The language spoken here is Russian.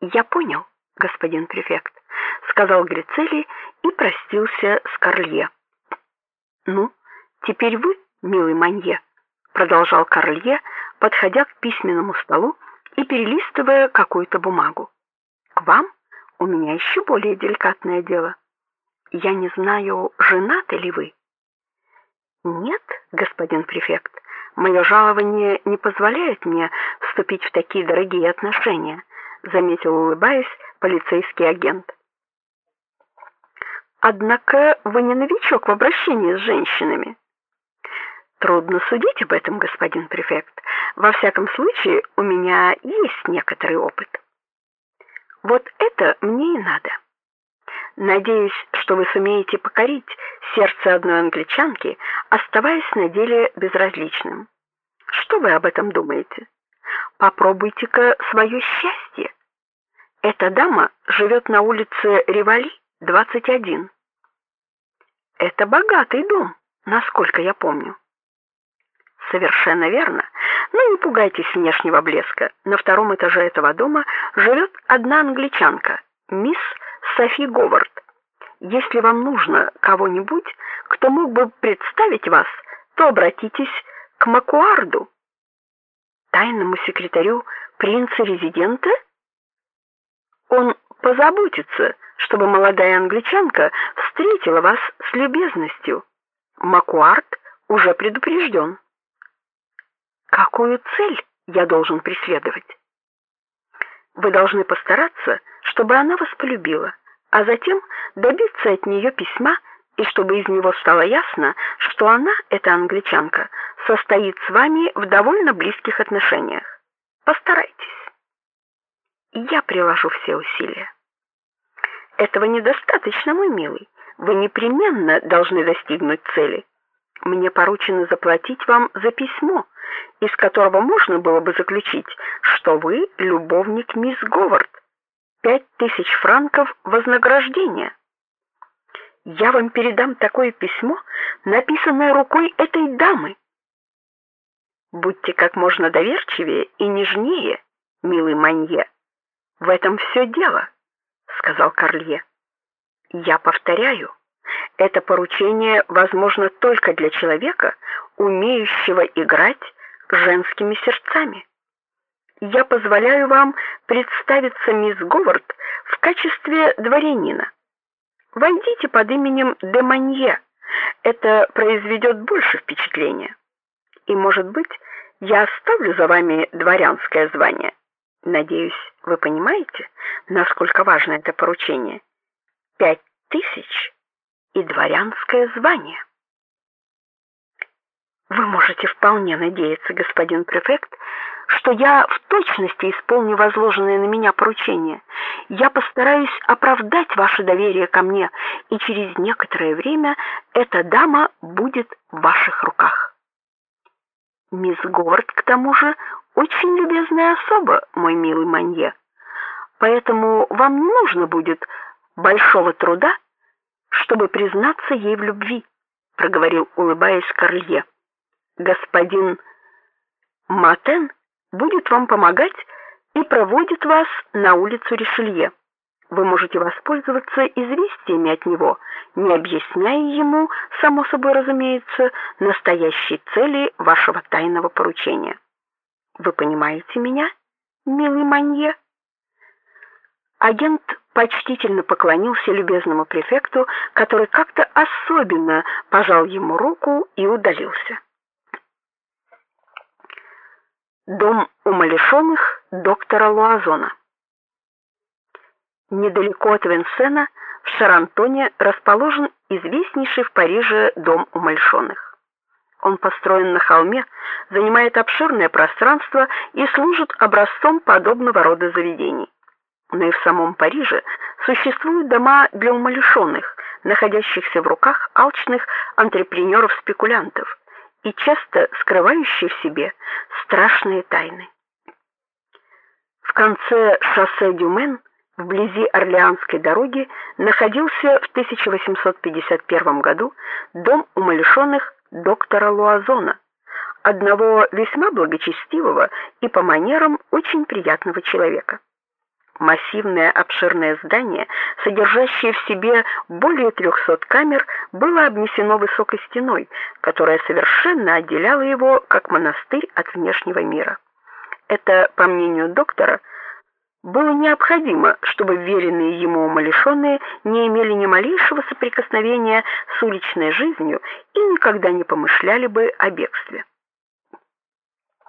Я понял, господин префект, сказал Грицели и простился с Карлье. Ну, теперь вы, милый Манье, продолжал Карлье, подходя к письменному столу и перелистывая какую-то бумагу. К вам у меня еще более деликатное дело. Я не знаю, женаты ли вы. Нет, господин префект. Мое жалование не позволяет мне вступить в такие дорогие отношения, заметил улыбаясь полицейский агент. Однако вы не новичок в обращении с женщинами. Трудно судить об этом, господин префект. Во всяком случае, у меня есть некоторый опыт. Вот это мне и надо. Надеюсь, что вы сумеете покорить сердце одной англичанки, оставаясь на деле безразличным. Что вы об этом думаете? Попробуйте-ка свое счастье. Эта дама живет на улице Ривали, 21. Это богатый дом, насколько я помню. Совершенно верно. Но не пугайтесь внешнего блеска. На втором этаже этого дома живет одна англичанка, мисс Софи Говард. Если вам нужно кого-нибудь, кто мог бы представить вас, то обратитесь к Макуарду, тайному секретарю принца-резидента. Он позаботится, чтобы молодая англичанка встретила вас с любезностью. Макуард уже предупрежден. Какую цель я должен преследовать? Вы должны постараться, чтобы она вас полюбила, а затем добиться от нее письма, и чтобы из него стало ясно, что она, эта англичанка, состоит с вами в довольно близких отношениях. Постарайтесь. Я приложу все усилия. Этого недостаточно, мой милый. Вы непременно должны достигнуть цели. Мне поручено заплатить вам за письмо, из которого можно было бы заключить, что вы любовник мисс Говард. Пять тысяч франков вознаграждения. Я вам передам такое письмо, написанное рукой этой дамы. Будьте как можно доверчивее и нежнее, милый Манье. В этом все дело, сказал Карлье. Я повторяю, это поручение возможно только для человека, умеющего играть женскими сердцами. Я позволяю вам представиться мисс Говард в качестве дворянина. Войдите под именем де Манье. Это произведет больше впечатления. И, может быть, я оставлю за вами дворянское звание. Надеюсь, вы понимаете, насколько важно это поручение. Пять тысяч и дворянское звание. Вы можете вполне надеяться, господин префект, что я в точности исполню возложенное на меня поручение. Я постараюсь оправдать ваше доверие ко мне, и через некоторое время эта дама будет в ваших руках. Мисс Говард, к тому же, очень любезная особа, мой милый Манье. Поэтому вам не нужно будет большого труда, чтобы признаться ей в любви, проговорил, улыбаясь Карлье. Господин Матен будет вам помогать и проводит вас на улицу Ришелье. Вы можете воспользоваться известиями от него, не объясняя ему, само собой разумеется, настоящей цели вашего тайного поручения. Вы понимаете меня, милый Манье? Агент почтительно поклонился любезному префекту, который как-то особенно пожал ему руку и удалился. Дом умалишенных доктора Луазона. Недалеко от Венсена, в Шарантоне, расположен известнейший в Париже дом умалишенных. Он построен на холме, занимает обширное пространство и служит образцом подобного рода заведений. Но и в самом Париже существуют дома для умалишенных, находящихся в руках алчных антрепренеров-спекулянтов и часто скрывающие в себе страшные тайны. В конце шоссе Дюмен, вблизи Орлеанской дороги, находился в 1851 году дом умалишенных доктора Луазона, одного весьма благочестивого и по манерам очень приятного человека. Массивное обширное здание, содержащее в себе более 300 камер, было обнесено высокой стеной, которая совершенно отделяла его как монастырь от внешнего мира. Это, по мнению доктора, было необходимо, чтобы веренные ему умалишенные не имели ни малейшего соприкосновения с уличной жизнью и никогда не помышляли бы о бегстве.